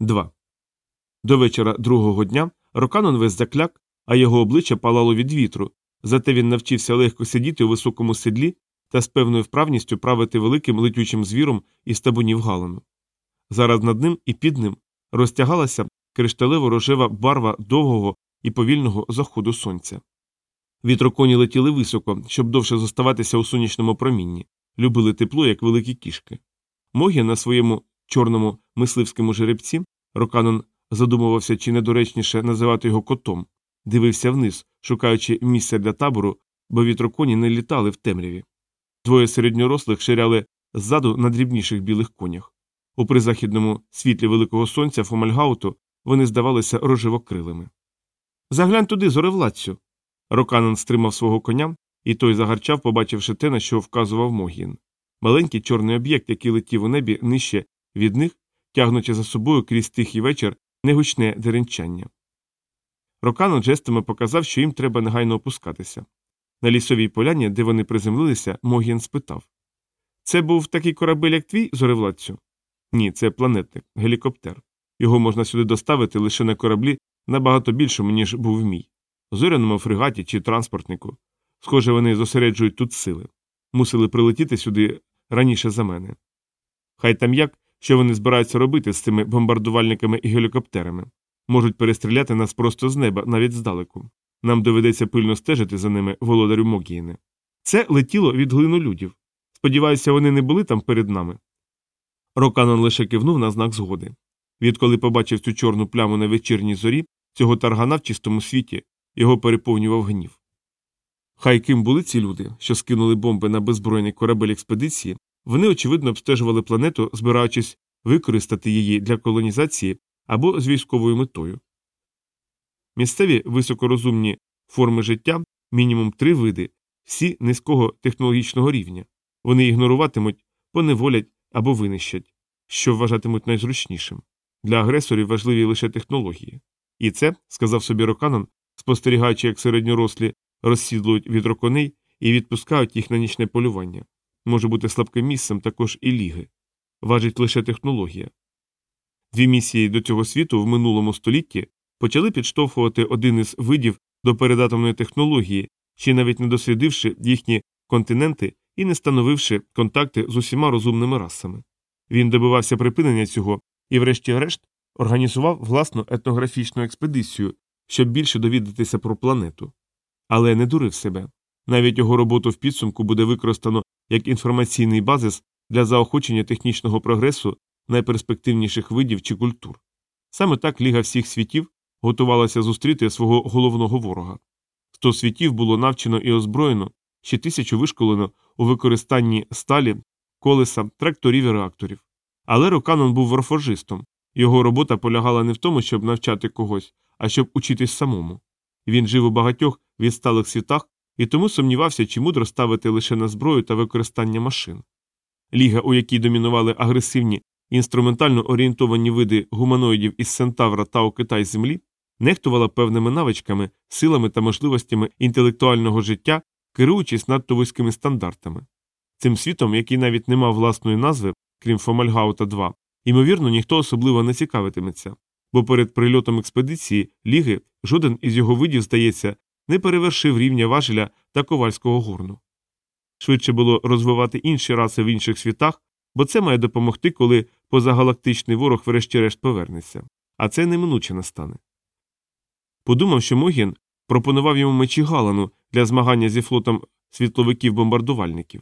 2. До вечора другого дня Роканон весь закляк, а його обличчя палало від вітру, зате він навчився легко сидіти у високому седлі та з певною вправністю правити великим летючим звіром із табунів галану. Зараз над ним і під ним розтягалася кришталево рожева барва довгого і повільного заходу сонця. Вітроконі летіли високо, щоб довше зоставатися у сонячному промінні, любили тепло, як великі кішки. Могі на своєму чорному мисливському жеребці Роканон задумувався, чи недоречніше називати його котом, дивився вниз, шукаючи місця для табору, бо вітроконі не літали в темряві. Двоє середньорослих ширяли ззаду на дрібніших білих конях. У призахідному світлі великого сонця Фомальгауту вони здавалися рожевокрилими. Заглянь туди, зоревладцю. Роканон стримав свого коня, і той загарчав, побачивши те, на що вказував Могін. Маленький чорний об'єкт, який летів у небі нижче від них, тягнучи за собою крізь тихий вечір негучне деренчання. Роканон жестами показав, що їм треба негайно опускатися. На лісовій поляні, де вони приземлилися, Могін спитав Це був такий корабель, як твій, зоревладцю? Ні, це планетник, гелікоптер. Його можна сюди доставити лише на кораблі набагато більшому, ніж був мій, зоряному фрегаті чи транспортнику. Схоже, вони зосереджують тут сили. Мусили прилетіти сюди раніше за мене. Хай там як, що вони збираються робити з цими бомбардувальниками і гелікоптерами. Можуть перестріляти нас просто з неба, навіть здалеку. Нам доведеться пильно стежити за ними, володарю Могіїни. Це летіло від глину людів. Сподіваюся, вони не були там перед нами. Роканон лише кивнув на знак згоди. Відколи побачив цю чорну пляму на вечірній зорі, цього таргана в чистому світі, його переповнював гнів. Хай ким були ці люди, що скинули бомби на беззбройний корабель експедиції, вони, очевидно, обстежували планету, збираючись використати її для колонізації або з військовою метою. Місцеві високорозумні форми життя мінімум три види, всі низького технологічного рівня. Вони ігноруватимуть, поневолять або винищать, що вважатимуть найзручнішим. Для агресорів важливі лише технології. І це, сказав собі Роканон, спостерігаючи, як середньорослі розсідлують вітроконей і відпускають їх на нічне полювання. Може бути слабким місцем також і ліги. Важить лише технологія. Дві місії до цього світу в минулому столітті почали підштовхувати один із видів до передатомної технології, чи навіть не дослідивши їхні континенти і не становивши контакти з усіма розумними расами. Він добивався припинення цього і, врешті-решт, організував власну етнографічну експедицію, щоб більше довідатися про планету. Але не дурив себе. Навіть його роботу в підсумку буде використано як інформаційний базис для заохочення технічного прогресу найперспективніших видів чи культур. Саме так Ліга всіх світів готувалася зустріти свого головного ворога. Сто світів було навчено і озброєно, ще тисячу вишколено у використанні сталі, колеса, тракторів і реакторів. Але Роканон був варфоржистом, його робота полягала не в тому, щоб навчати когось, а щоб учитись самому. Він жив у багатьох відсталих світах і тому сумнівався, чи мудро ставити лише на зброю та використання машин. Ліга, у якій домінували агресивні інструментально орієнтовані види гуманоїдів із Центавра, Тау Кита й Землі, нехтувала певними навичками, силами та можливостями інтелектуального життя, керуючись надто вузькими стандартами. Цим світом, який навіть не мав власної назви, крім Фомальгаута 2, ймовірно, ніхто особливо не цікавитиметься, бо перед прильотом експедиції Ліги жоден із його видів, здається, не перевершив рівня важеля та ковальського горну. Швидше було розвивати інші раси в інших світах, бо це має допомогти, коли позагалактичний ворог врешті-решт повернеться, а це неминуче настане. Подумав, що Могін пропонував йому мечі Галану для змагання зі флотом світловиків-бомбардувальників.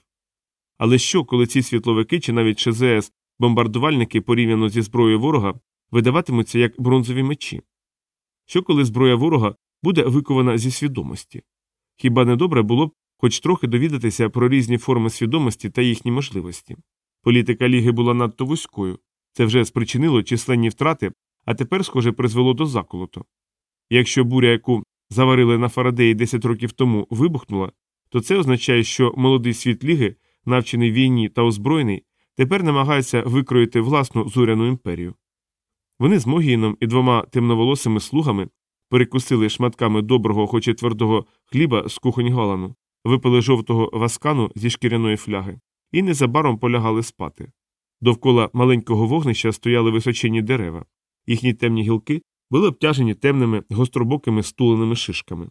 Але що, коли ці світловики чи навіть ШЗС бомбардувальники порівняно зі зброєю ворога видаватимуться як бронзові мечі? Що коли зброя ворога буде викована зі свідомості? Хіба не добре було б хоч трохи довідатися про різні форми свідомості та їхні можливості? Політика Ліги була надто вузькою, це вже спричинило численні втрати, а тепер, схоже, призвело до заколоту. Якщо буря, яку заварили на Фарадеї 10 років тому, вибухнула, то це означає, що молодий світ Ліги, навчений війні та озброєний, тепер намагається викроїти власну зоряну імперію. Вони з Могіїном і двома темноволосими слугами перекусили шматками доброго, хоч і твердого хліба з кухонь галану, випили жовтого васкану зі шкіряної фляги і незабаром полягали спати. Довкола маленького вогнища стояли височені дерева, Їхні темні гілки були обтяжені темними гостробокими стуленими шишками.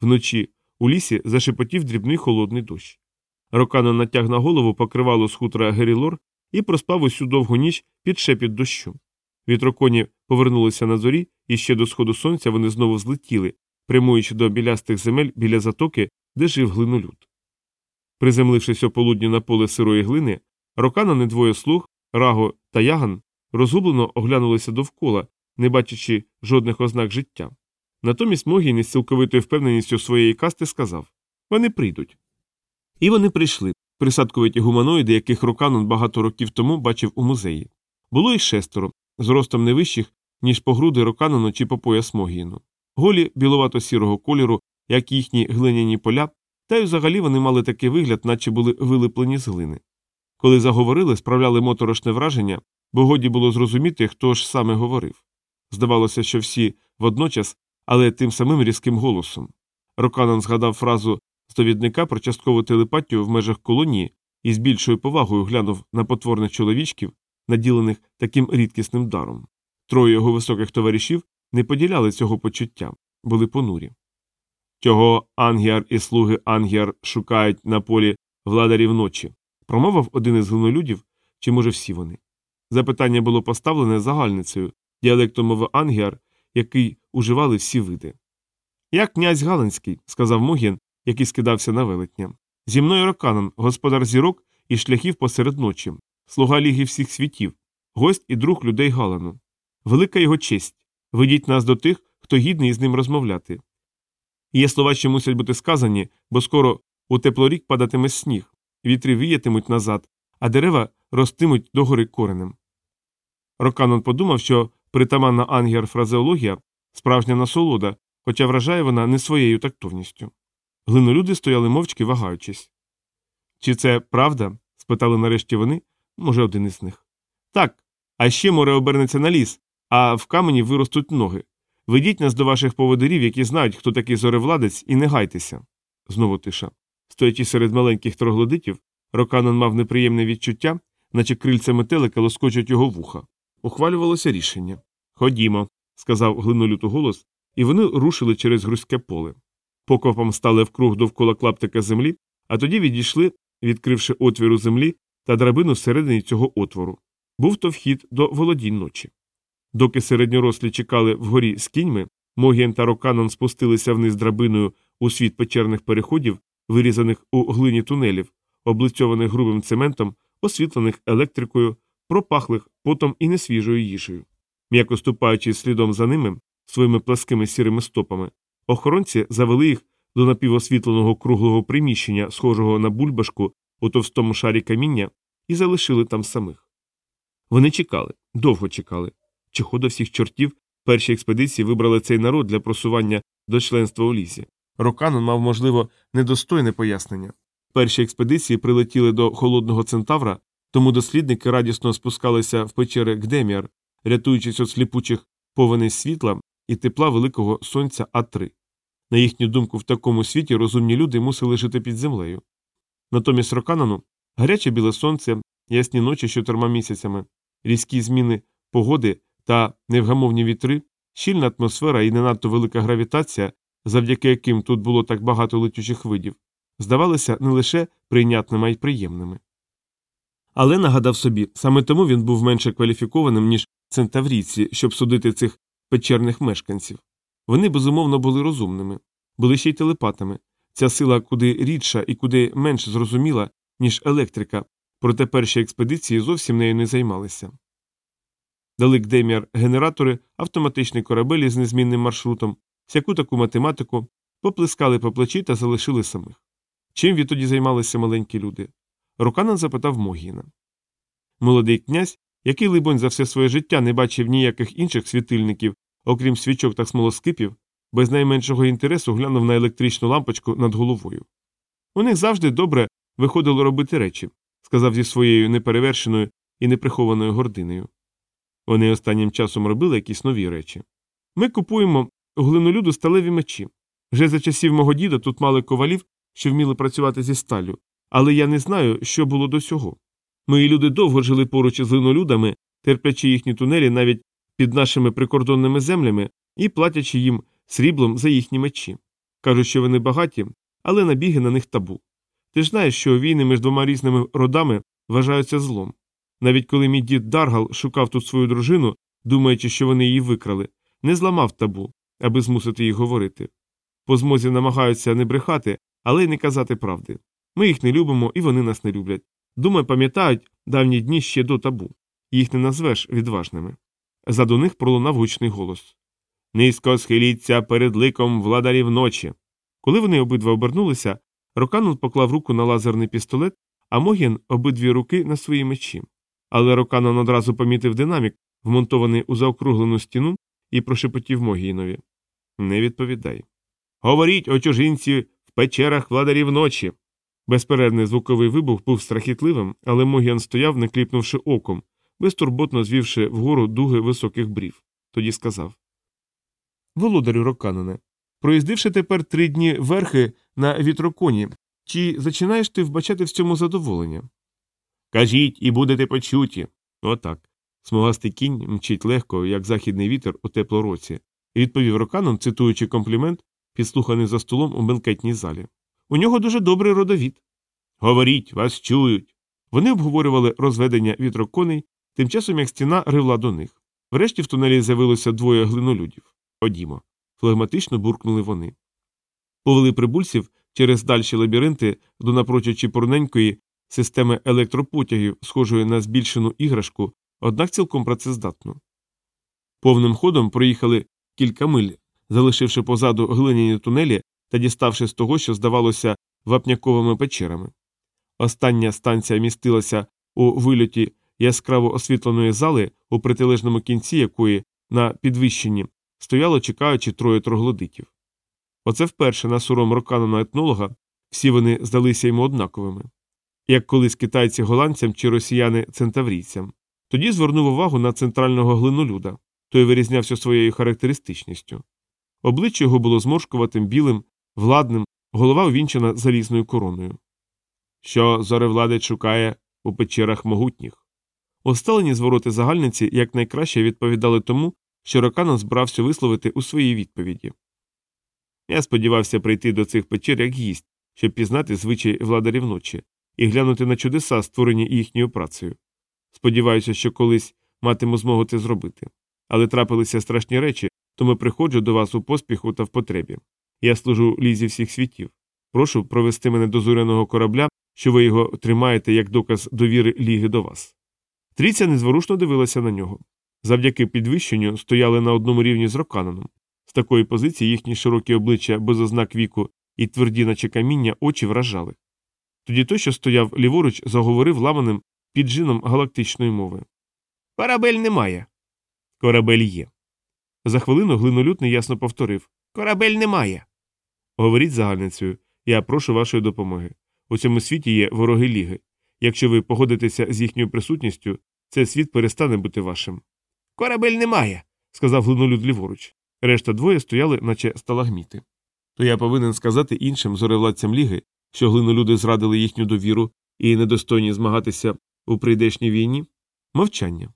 Вночі у лісі зашепотів дрібний холодний дощ. Рокано натяг на голову покривало з хутора Герілор і проспав усю довгу ніч під шепіт дощу. Вітроконі повернулися на зорі, і ще до сходу сонця вони знову злетіли, прямуючи до білястих земель біля затоки, де жив глинолюд. Приземлившись ополудню на поле сирої глини, Рокана, двоє слуг, Раго та Яган розгублено оглянулися довкола, не бачачи жодних ознак життя. Натомість Могін із цілковитою впевненістю своєї касти сказав вони прийдуть. І вони прийшли, присадковиті гуманоїди, яких Роканон багато років тому бачив у музеї. Було їх шестеро, з ростом не вищих, ніж по груди Роканону чи по пояс Могіну. Голі біловато-сірого кольору, як їхні глиняні поля, та й взагалі вони мали такий вигляд, наче були вилиплені з глини. Коли заговорили, справляли моторошне враження, бо годі було зрозуміти, хто ж саме говорив. Здавалося, що всі водночас, але тим самим різким голосом. Роканон згадав фразу з довідника про часткову телепатію в межах колонії і з більшою повагою глянув на потворних чоловічків, наділених таким рідкісним даром. Троє його високих товаришів не поділяли цього почуття, були понурі. Чого Ангіар і слуги Ангіар шукають на полі владарів ночі, промовив один із глинолюдів, чи, може, всі вони. Запитання було поставлене загальницею, діалектом мови Ангіар, який уживали всі види. Я князь Галинський, сказав Могін, який скидався на велетня. Зі мною Роканон, господар зірок і шляхів посеред ночі, слуга ліги всіх світів, гость і друг людей Галану. Велика його честь. Ведіть нас до тих, хто гідний із ним розмовляти. Є слова, що мусять бути сказані, бо скоро у теплорік падатиме сніг, вітри віятимуть назад, а дерева ростимуть догори коренем. Роканон подумав, що притаманна ангер фразеологія справжня насолода, хоча вражає вона не своєю тактовністю. Глинолюди стояли мовчки, вагаючись. Чи це правда? спитали нарешті вони, може, один із них. Так, а ще море обернеться на ліс, а в камені виростуть ноги. Ведіть нас до ваших поводирів, які знають, хто такий зоревладець, і не гайтеся. Знову тиша. Стоячи серед маленьких троглодитів, Роканон мав неприємне відчуття, наче крильця метелика лоскочуть його вуха. Ухвалювалося рішення. Ходімо, сказав глинолюту голос, і вони рушили через грузьке поле. Покопом стали вкруг довкола клаптика землі, а тоді відійшли, відкривши отвір у землі та драбину всередині цього отвору. Був то вхід до володінь ночі. Доки середньорослі чекали вгорі з кіньми, Могієн та Роканон спустилися вниз драбиною у світ печерних переходів, вирізаних у глині тунелів, облицьованих грубим цементом, освітлених електрикою, пропахлих потом і несвіжою їжею. М'яко ступаючи слідом за ними своїми пласкими сірими стопами, охоронці завели їх до напівосвітленого круглого приміщення, схожого на бульбашку у товстому шарі каміння, і залишили там самих. Вони чекали, довго чекали. Чого до всіх чортів перші експедиції вибрали цей народ для просування до членства у лісі. Роканон мав, можливо, недостойне пояснення. Перші експедиції прилетіли до холодного центавра, тому дослідники радісно спускалися в печери Гдеміар, рятуючись від сліпучих повеней світла і тепла великого сонця А3. На їхню думку, в такому світі розумні люди мусили жити під землею. Натомість Роканону гаряче біле сонце, ясні ночі чотирма місяцями, різкі зміни погоди та невгамовні вітри, щільна атмосфера і не надто велика гравітація, завдяки яким тут було так багато летючих видів, здавалися не лише прийнятними, а й приємними. Але нагадав собі, саме тому він був менше кваліфікованим, ніж центаврійці, щоб судити цих печерних мешканців. Вони безумовно були розумними, були ще й телепатами. Ця сила куди рідша і куди менш зрозуміла, ніж електрика, проте перші експедиції зовсім нею не займалися. Дали Деміар генератори, автоматичний корабель із незмінним маршрутом, всяку таку математику, поплескали по плечі та залишили самих. Чим відтоді займалися маленькі люди? Руканан запитав Могіна. Молодий князь, який, либонь, за все своє життя не бачив ніяких інших світильників, окрім свічок та смолоскипів, без найменшого інтересу глянув на електричну лампочку над головою. У них завжди добре виходило робити речі, сказав зі своєю неперевершеною і неприхованою гординою. Вони останнім часом робили якісь нові речі. Ми купуємо глинолюду сталеві мечі. Вже за часів мого діда тут мали ковалів, що вміли працювати зі сталю, але я не знаю, що було до сього. Мої люди довго жили поруч із глинолюдами, терплячи їхні тунелі навіть під нашими прикордонними землями і платячи їм сріблом за їхні мечі. Кажуть, що вони багаті, але набіги на них табу. Ти ж знаєш, що війни між двома різними родами вважаються злом. Навіть коли мій дід Даргал шукав тут свою дружину, думаючи, що вони її викрали, не зламав табу, аби змусити їх говорити. По змозі намагаються не брехати, але й не казати правди. Ми їх не любимо і вони нас не люблять. Думаю, пам'ятають давні дні ще до табу. Їх не назвеш відважними. Заду них пролунав гучний голос Низько схиліться перед ликом владарів ночі. Коли вони обидва обернулися, Роканон поклав руку на лазерний пістолет, а Могін обидві руки на свої мечі. Але Роканон одразу помітив динамік, вмонтований у заокруглену стіну, і прошепотів Могінові. Не відповідай. Говоріть о чужинці в печерах владарів ночі. Безперервний звуковий вибух був страхітливим, але Могіан стояв, не кліпнувши оком, безтурботно звівши вгору дуги високих брів. Тоді сказав Володарю Роканоне, проїздивши тепер три дні верхи на вітроконі, чи зачинаєш ти вбачати в цьому задоволення? Кажіть і будете почуті. Отак. Смугастий кінь мчить легко, як західний вітер у теплороці, і відповів Роканон, цитуючи комплімент, підслуханий за столом у бенкетній залі. У нього дуже добрий родовід. Говоріть, вас чують. Вони обговорювали розведення вітроконей, тим часом як стіна ривла до них. Врешті в тунелі з'явилося двоє глинолюдів. Ходімо. Флегматично буркнули вони. Повели прибульців через дальші лабіринти до напрочуд чіпурненької системи електропотягів, схожої на збільшену іграшку, однак цілком працездатну. Повним ходом проїхали кілька миль, залишивши позаду глиняні тунелі та діставши з того, що здавалося вапняковими печерами. Остання станція містилася у вильоті яскраво освітленої зали, у протилежному кінці якої на підвищенні стояло чекаючи троє троглодитів. Оце вперше на суром роканона етнолога всі вони здалися йому однаковими, як колись китайці голландцям чи росіяни центаврійцям. Тоді звернув увагу на центрального глинолюда, той вирізнявся своєю характеристичністю. Обличчя його було зморшкуватим, білим, владним, голова увінчена залізною короною. Що зоревладець шукає у печерах могутніх. Осталені звороти загальниці якнайкраще відповідали тому, що Роканон збирався висловити у своїй відповіді. Я сподівався прийти до цих печер як гість, щоб пізнати звичай владарів ночі і глянути на чудеса, створені їхньою працею. Сподіваюся, що колись матиму змогу це зробити. Але трапилися страшні речі, тому приходжу до вас у поспіху та в потребі. Я служу лізі всіх світів. Прошу провести мене до зоряного корабля, що ви його тримаєте як доказ довіри ліги до вас. Трійця незворушно дивилася на нього. Завдяки підвищенню стояли на одному рівні з Роканоном. З такої позиції їхні широкі обличчя без ознак віку і тверді, наче каміння, очі вражали. Тоді той, що стояв ліворуч, заговорив ламаним піджином галактичної мови. Корабель немає. Корабель є. За хвилину глинолют неясно повторив Корабель немає. Говоріть загальницею, я прошу вашої допомоги. У цьому світі є вороги ліги. Якщо ви погодитеся з їхньою присутністю, цей світ перестане бути вашим. Корабель немає, сказав глинолюд ліворуч. Решта двоє стояли, наче сталагміти. То я повинен сказати іншим зоревладцям ліги, що глинолюди зрадили їхню довіру і недостойні змагатися у прийдешній війні? Мовчання.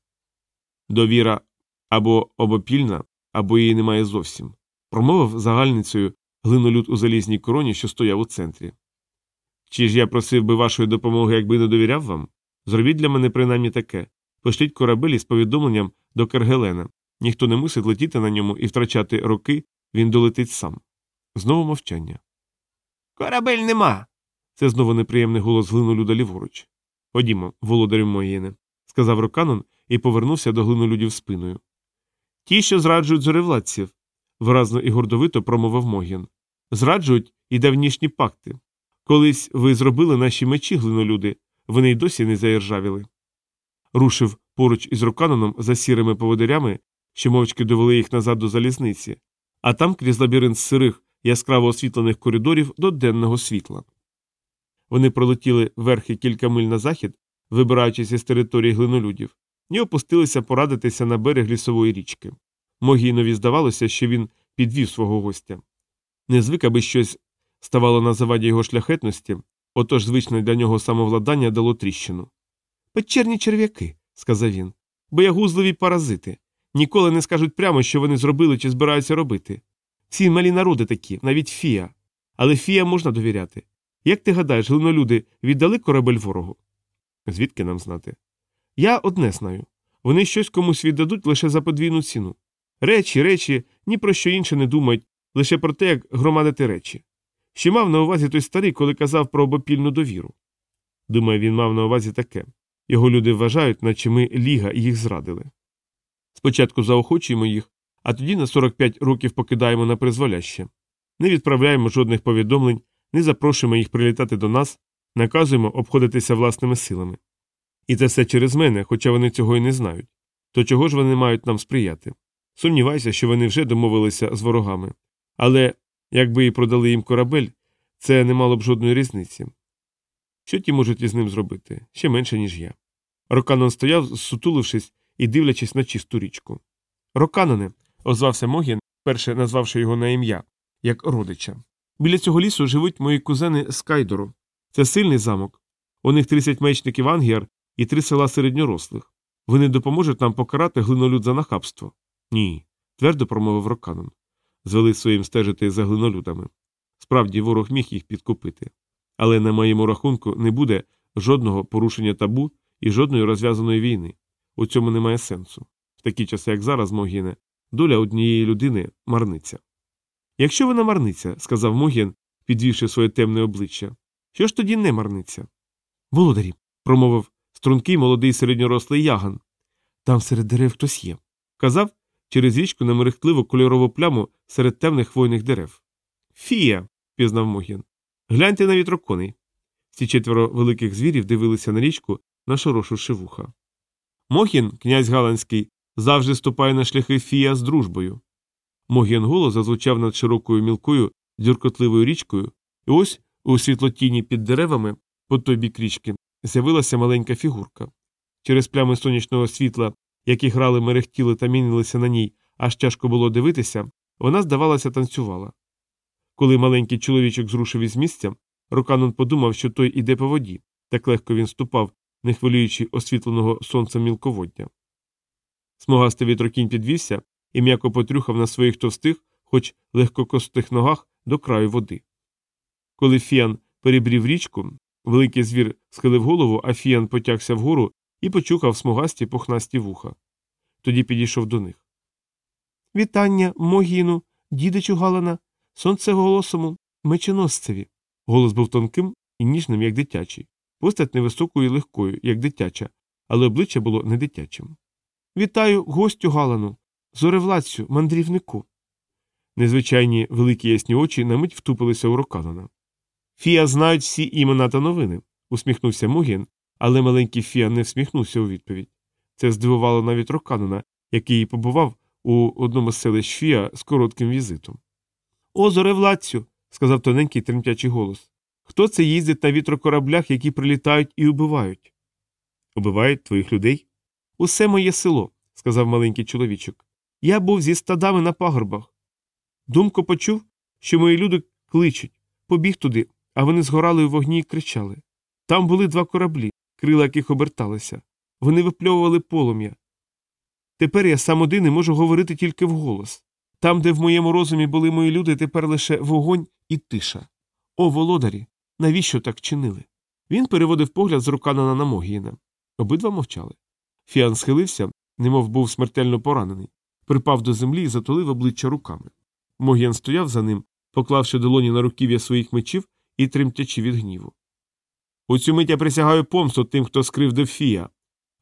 Довіра або обопільна, або її немає зовсім, промовив загальницею глинолюд у залізній короні, що стояв у центрі. Чи ж я просив би вашої допомоги, якби не довіряв вам? Зробіть для мене принаймні таке пошліть корабель із повідомленням до Кергелена. Ніхто не мусить летіти на ньому і втрачати роки, він долетить сам. Знову мовчання. Корабель нема. Це знову неприємний голос глинолюда ліворуч. Ходімо, володарю моєне, сказав Роканон і повернувся до глинолюдів спиною. Ті, що зраджують зоревладців, виразно і гордовито промовив Могін. Зраджують і давнішні пакти. Колись ви зробили наші мечі, глинолюди, вони й досі не заіржавіли. Рушив поруч із Роканоном за сірими поводирями, що мовчки довели їх назад до залізниці, а там крізь лабіринт сирих, яскраво освітлених коридорів до денного світла. Вони пролетіли верхи кілька миль на захід, вибираючись із території глинолюдів, і опустилися порадитися на берег лісової річки. Могійнові здавалося, що він підвів свого гостя. Не звик, аби щось ставало на заваді його шляхетності, отож звичне для нього самовладання дало тріщину. Печерні черв'яки, сказав він, боягузливі паразити. Ніколи не скажуть прямо, що вони зробили чи збираються робити. Всі малі народи такі, навіть фія. Але фія можна довіряти. Як ти гадаєш, глинолюди віддали корабель ворогу? Звідки нам знати? Я одне знаю. Вони щось комусь віддадуть лише за подвійну ціну. Речі, речі, ні про що інше не думають, лише про те, як громадити речі. Ще мав на увазі той старий, коли казав про обопільну довіру. Думаю, він мав на увазі таке його люди вважають, наче ми ліга їх зрадили. Спочатку заохочуємо їх, а тоді на 45 років покидаємо на призволяще. Не відправляємо жодних повідомлень, не запрошуємо їх прилітати до нас, наказуємо обходитися власними силами. І це все через мене, хоча вони цього і не знають. То чого ж вони мають нам сприяти? Сумніваюся, що вони вже домовилися з ворогами. Але якби і продали їм корабель, це не мало б жодної різниці. Що ті можуть із ним зробити? Ще менше, ніж я. Роканон стояв, сутулившись і дивлячись на чисту річку. Роканоне, озвався Могін, перше назвавши його на ім'я, як родича. Біля цього лісу живуть мої кузени з. Це сильний замок. У них 30 мечників ангіар і три села середньорослих. Вони допоможуть нам покарати глинолюд за нахабство. Ні, твердо промовив Роканон. Звели своїм стежити за глинолюдами. Справді, ворог міг їх підкупити. Але на моєму рахунку не буде жодного порушення табу і жодної розв'язаної війни. У цьому немає сенсу. В такі часи, як зараз, Могіне, доля однієї людини марниця. Якщо вона марниця, сказав Могін, підвівши своє темне обличчя, що ж тоді не марниця? Володарі, промовив стрункий молодий середньорослий яган. Там серед дерев хтось є. Казав через річку на мерехтливу кольорову пляму серед темних хвойних дерев. Фія, пізнав Могін. Гляньте на вітроконей. Ці четверо великих звірів дивилися на річку, нашорошивши вуха. Мохін, князь Галанський, завжди ступає на шляхи Фія з дружбою. Могін голос зазвучав над широкою мілкою дзюркотливою річкою, і ось у світлотіні під деревами, по той бік річки, з'явилася маленька фігурка. Через плями сонячного світла, які грали, мерехтіли та мінилися на ній, аж тяжко було дивитися, вона, здавалося, танцювала. Коли маленький чоловічок зрушив із місця, Роканон подумав, що той іде по воді, так легко він ступав, не хвилюючи освітленого сонцем мілководдя. Смугастий вітрокінь підвівся і м'яко потрюхав на своїх товстих, хоч легкокостих ногах до краю води. Коли Фіан перебрів річку, великий звір схилив голову, а Фіан потягся вгору і почухав смугасті пухнасті вуха. Тоді підійшов до них. Вітання, могіну, дідичу Галана, сонцеголосому, меченосцеві. Голос був тонким і ніжним, як дитячий, постать невисокою і легкою, як дитяча, але обличчя було не дитячим. Вітаю гостю Галану, зоревладцю, мандрівнику. Незвичайні великі ясні очі на мить втупилися у Роканона. Фія знають всі імена та новини, усміхнувся Мугін, але маленький Фія не всміхнувся у відповідь. Це здивувало навіть Роканона, який побував у одному з селищ Фія з коротким візитом. О, зоревладцю, сказав тоненький тремтячий голос. Хто це їздить на вітрокораблях, які прилітають і убивають? Убивають твоїх людей? Усе моє село, сказав маленький чоловічок. Я був зі стадами на пагорбах. Думко почув, що мої люди кличуть, побіг туди, а вони згорали у вогні і кричали. Там були два кораблі, крила яких оберталися. Вони випльовували полум'я. Тепер я сам один і можу говорити тільки вголос. Там, де в моєму розумі були мої люди, тепер лише вогонь і тиша. О, володарі, навіщо так чинили? Він переводив погляд з Руканана на Могіїна. Обидва мовчали. Фіан схилився, немов був смертельно поранений, припав до землі і затулив обличчя руками. Могіян стояв за ним, поклавши долоні на руків'я своїх мечів і тремтячи від гніву. У цю мить я присягаю помсту тим, хто скривдив Фія.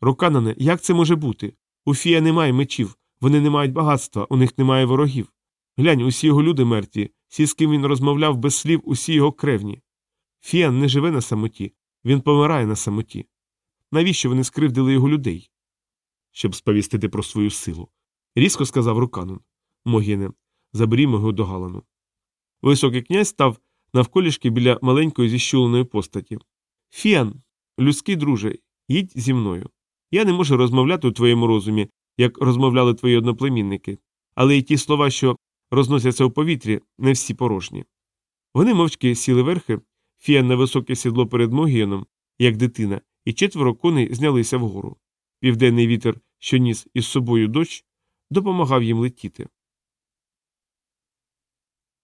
Руканане, як це може бути? У Фія немає мечів, вони не мають багатства, у них немає ворогів. Глянь, усі його люди мертві, всі, з ким він розмовляв без слів, усі його кревні. Фіан не живе на самоті, він помирає на самоті. Навіщо вони скривдили його людей? Щоб сповістити про свою силу. Різко сказав Руканун. Могіне, заберімо його до Галану. Високий князь став навколішки біля маленької зіщуленої постаті. Фіан, людський друже, їдь зі мною. Я не можу розмовляти у твоєму розумі, як розмовляли твої одноплемінники, але й ті слова, що розносяться у повітрі, не всі порожні. Вони мовчки сіли верхи, Фіан на високе сідло перед Могієном, як дитина, і четверо коней знялися вгору. Південний вітер, що ніс із собою дощ, допомагав їм летіти.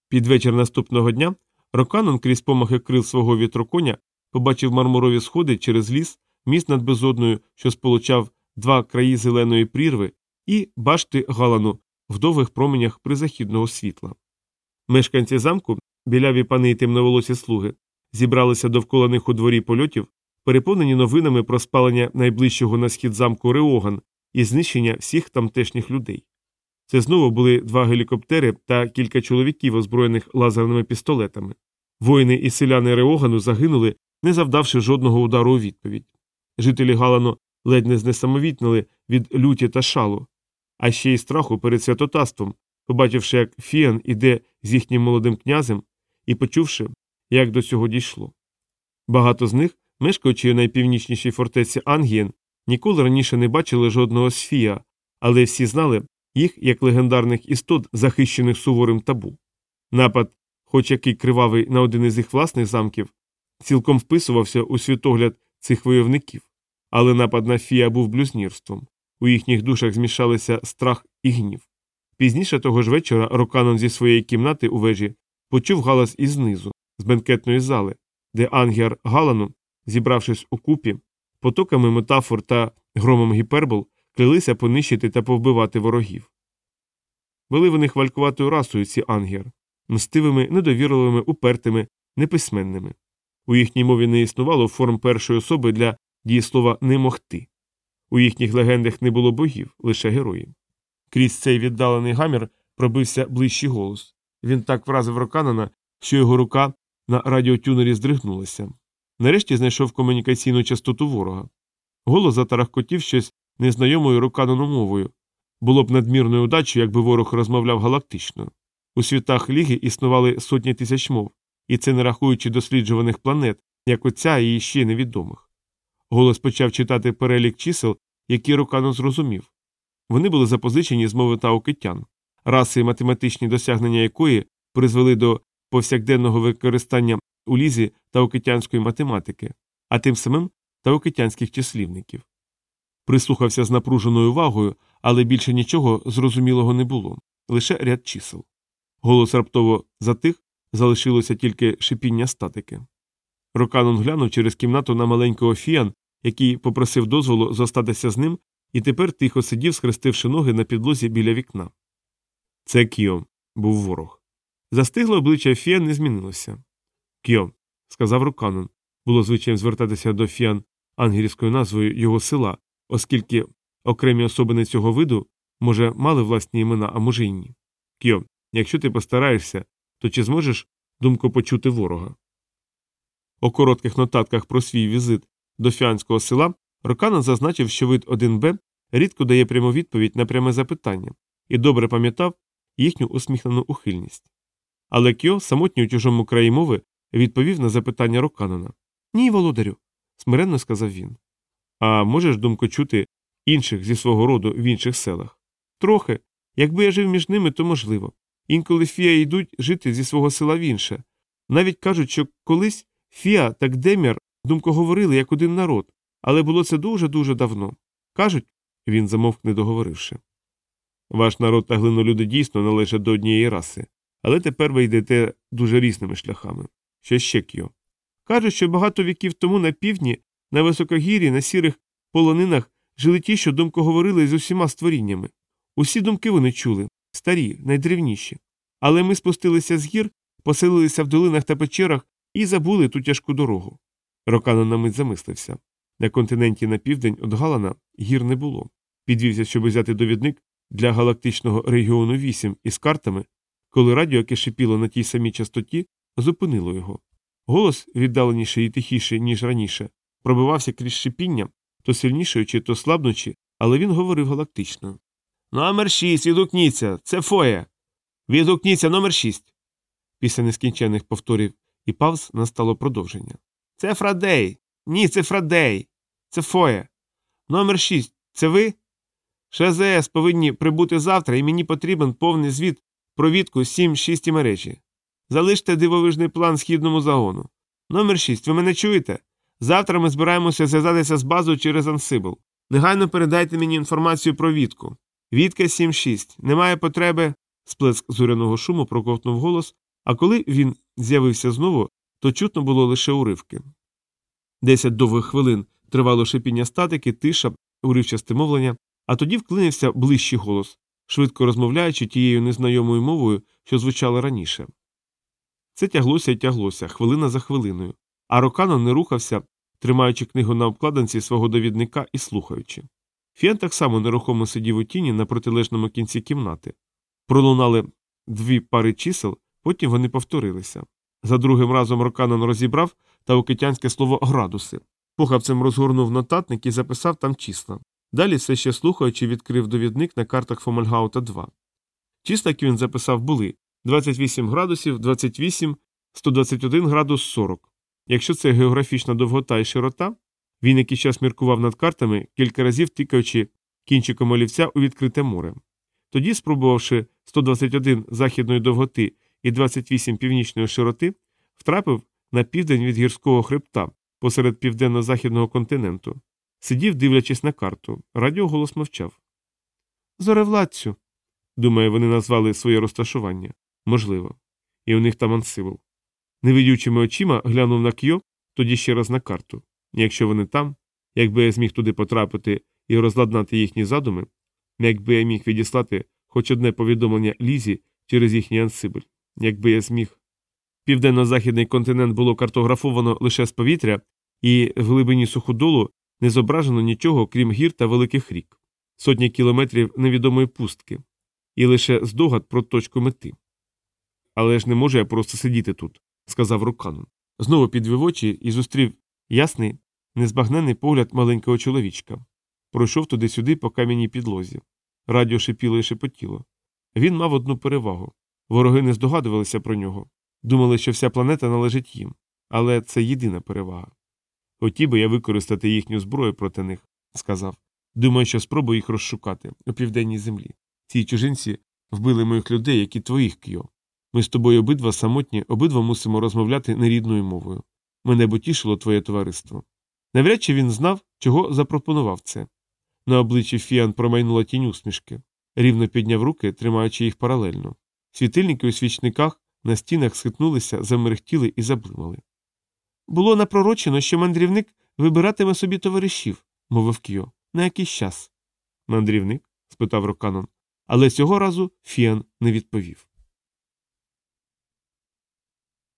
Під вечір наступного дня Роканон крізь помахи крил свого вітроконя побачив мармурові сходи через ліс, міст над безодною, що сполучав два краї зеленої прірви, і башти галану в довгих променях призахідного світла. Мешканці замку, біляві пани й темноволосі слуги, зібралися довкола них у дворі польотів, переповнені новинами про спалення найближчого на схід замку Реоган і знищення всіх тамтешніх людей. Це знову були два гелікоптери та кілька чоловіків, озброєних лазерними пістолетами. Воїни і селяни Реогану загинули, не завдавши жодного удару у відповідь. Жителі Галану ледь не знесамовітнили від люті та шалу, а ще й страху перед святотаством, побачивши, як Фіан іде з їхнім молодим князем і почувши, як до цього дійшло. Багато з них, мешкаючи у найпівнічнішій фортеці Ангієн, ніколи раніше не бачили жодного сфія, але всі знали їх як легендарних істот, захищених суворим табу. Напад, хоч який кривавий на один із їх власних замків, цілком вписувався у світогляд цих войовників, але напад на Фія був блюзнірством. У їхніх душах змішалися страх і гнів. Пізніше того ж вечора Роканон зі своєї кімнати у вежі почув галас із знизу, з бенкетної зали, де ангер Галану, зібравшись у купі, потоками метафор та громом гіпербол клялися понищити та повбивати ворогів. Були вони хвалькуватою расою ці ангер, мстивими, недовірливими, упертими, неписьменними. У їхній мові не існувало форм першої особи для дієслова не могти. У їхніх легендах не було богів, лише герої. Крізь цей віддалений гамір пробився ближчий голос. Він так вразив Роканана, що його рука на радіотюнері здригнулася. Нарешті знайшов комунікаційну частоту ворога. Голос затарахкотів щось незнайомою Роканану мовою. Було б надмірною удачею, якби ворог розмовляв галактично. У світах ліги існували сотні тисяч мов, і це не рахуючи досліджуваних планет, як оця і ще невідомих. Голос почав читати перелік чисел, які Рокано зрозумів. Вони були запозичені з мови таукитян, раси і математичні досягнення якої призвели до повсякденного використання у лізі таукитянської математики, а тим самим таукитянських числівників. Прислухався з напруженою увагою, але більше нічого зрозумілого не було, лише ряд чисел. Голос раптово затих, залишилося тільки шипіння статики. Роканон глянув через кімнату на маленького фіан, який попросив дозволу зостатися з ним, і тепер тихо сидів, схрестивши ноги на підлозі біля вікна. Це Кіо, був ворог. Застигле обличчя Фіан не змінилося. Кіо, сказав Роканон, було звичаєм звертатися до Фіан ангельською назвою його села, оскільки окремі особини цього виду, може, мали власні імена, а може й ні. Кіо, якщо ти постараєшся, то чи зможеш думку почути ворога? У коротких нотатках про свій візит до фіанського села Роканон зазначив, що вид 1Б рідко дає пряму відповідь на пряме запитання і добре пам'ятав їхню усміхнену ухильність. Але Кьо, самотній у чужому краї мови, відповів на запитання Роканона Ні, володарю, смиренно сказав він. А можеш думку чути інших зі свого роду в інших селах? Трохи. Якби я жив між ними, то можливо. Інколи фія йдуть жити зі свого села в інше. Навіть кажуть, що колись фіа та Гдемір думко говорили як один народ, але було це дуже дуже давно. Кажуть, він замовк, не договоривши. Ваш народ та глинолюди дійсно належать до однієї раси, але тепер ви йдете дуже різними шляхами. Що? Кажуть, що багато віків тому на півдні, на високогір'ї, на сірих полонинах жили ті, що думко говорили з усіма створіннями. Усі думки вони чули, старі, найдревніші. Але ми спустилися з гір, поселилися в долинах та печерах і забули ту тяжку дорогу. Рокано на мить замислився. На континенті на південь від Галана гір не було. Підвівся, щоб взяти довідник для галактичного регіону 8 із картами, коли радіо, яке шипіло на тій самій частоті, зупинило його. Голос, віддаленіший і тихіший, ніж раніше, пробивався крізь шипіння, то сильнішаючи, то слабнучи, але він говорив галактично. Номер шість, відгукніться, це фоє. Відгукніться, номер шість. Після нескінченних повторів і павз настало продовження. Це Фрадей. Ні, це Фрадей. Це фоє. Номер шість. Це ви? ШЗС повинні прибути завтра, і мені потрібен повний звіт про відку 7-6 мережі. Залиште дивовижний план східному загону. Номер 6. Ви мене чуєте? Завтра ми збираємося зв'язатися з базою через Ансибл. Негайно передайте мені інформацію про відку. Відка 7-6. Немає потреби. Сплеск зоряного шуму проковтнув голос, а коли він з'явився знову, то чутно було лише уривки. Десять довгих хвилин тривало шипіння статики, тиша, уривчасте мовлення, а тоді вклинився ближчий голос, швидко розмовляючи тією незнайомою мовою, що звучала раніше. Це тяглося і тяглося, хвилина за хвилиною, а Роканон не рухався, тримаючи книгу на обкладинці свого довідника і слухаючи. Фіан так само нерухомо сидів у тіні на протилежному кінці кімнати. Пролунали дві пари чисел, потім вони повторилися. За другим разом Роканон розібрав таукитянське слово градуси. Похапцем розгорнув нотатник і записав там числа. Далі, все ще слухаючи, відкрив довідник на картах Фомальгаута 2. Числа, які він записав, були 28 градусів, 28, 121 градус 40. Якщо це географічна довгота і широта, він якийсь час міркував над картами, кілька разів тикаючи кінчиком олівця у відкрите море. Тоді, спробувавши 121 західної довготи і 28 північної широти, втрапив на південь від гірського хребта посеред південно-західного континенту. Сидів, дивлячись на карту. Радіоголос мовчав. Зоревладцю. Думаю, вони назвали своє розташування. Можливо. І у них там ансивол. Невидючими очима глянув на Кьо, тоді ще раз на карту. Якщо вони там, якби я зміг туди потрапити і розладнати їхні задуми, якби я міг відіслати хоч одне повідомлення Лізі через їхній ансибель, якби я зміг. Південно-західний континент було картографовано лише з повітря, і в глибині суходолу не зображено нічого, крім гір та великих рік, сотні кілометрів невідомої пустки, і лише здогад про точку мети. Але ж не можу я просто сидіти тут, сказав Руканон. Знову підвів очі і зустрів ясний, незбагнений погляд маленького чоловічка. Пройшов туди-сюди по кам'яній підлозі. Радіо шипіло і шепотіло. Він мав одну перевагу. Вороги не здогадувалися про нього. Думали, що вся планета належить їм. Але це єдина перевага. Хотів би я використати їхню зброю проти них, сказав. Думаю, що спробую їх розшукати у південній землі. Ці чужинці вбили моїх людей, як і твоїх кйо. Ми з тобою обидва самотні, обидва мусимо розмовляти нерідною мовою. Мене б утішило твоє товариство. Навряд чи він знав, чого запропонував це. На обличчі Фіан промайнула тінь усмішки, рівно підняв руки, тримаючи їх паралельно. Світильники у свічниках на стінах схитнулися, замерехтіли і заблимали. Було напророчено, що мандрівник вибиратиме собі товаришів, мовив Кьо, на якийсь час. Мандрівник? спитав Роканон, але цього разу Фіан не відповів.